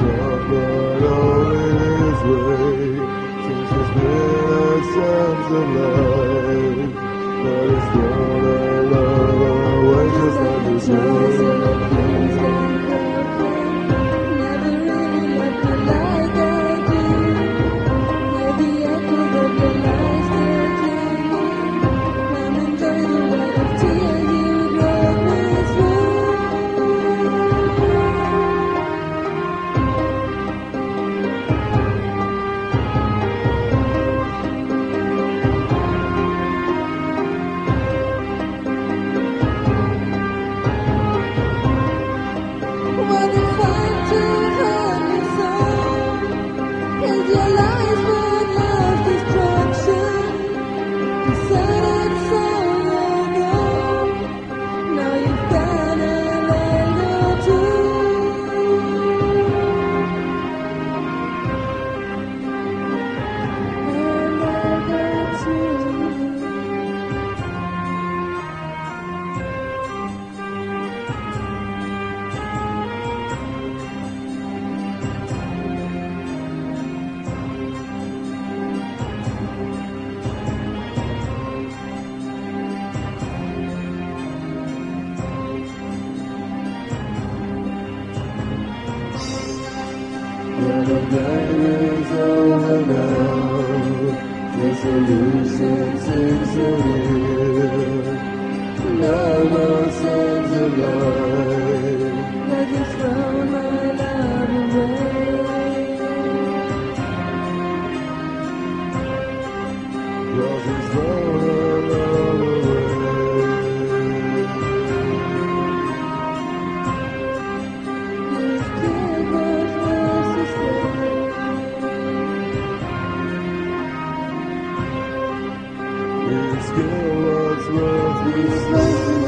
myself, on his way since there's been a of love. solution seems to still loves, loves, loves.